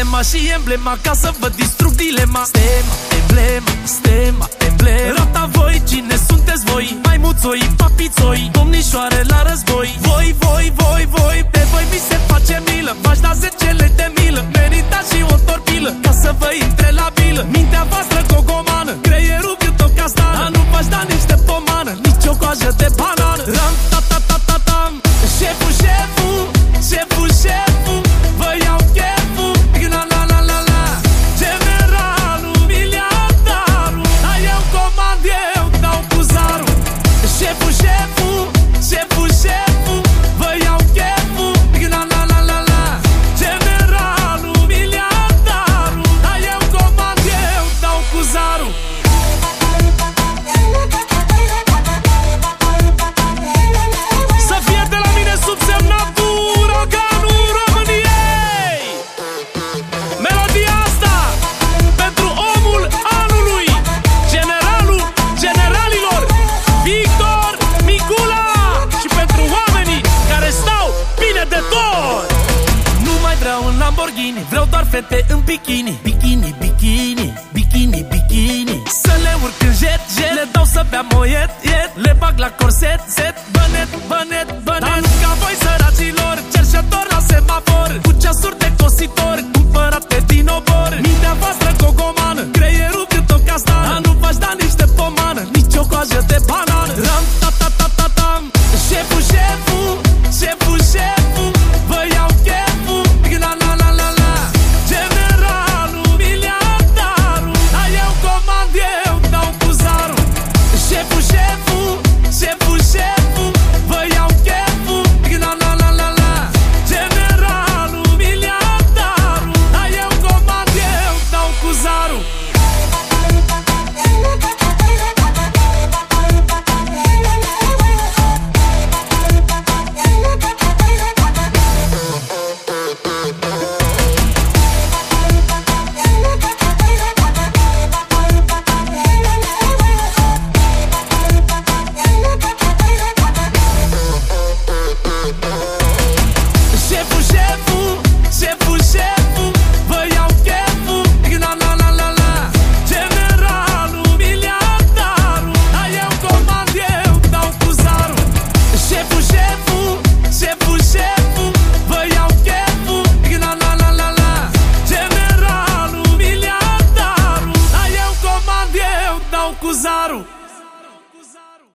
Tema și emblema Ca să vă distrug dilema Stema, emblema, stema, emblema Rata voi, cine sunteți voi? Maimuțoi, papițoi, domnișoarele de tot. Nu mai vreau un Lamborghini Vreau doar fete în bikini. Bikini, bikini, bikini, bikini. Să le urc în jet, jet Le dau să bea moiet, yet Le bag la corset, set Bănet, bănet, bănet. Dar nu ca voi săracilor Cerșător la semafor. Cu ceasuri de cositor.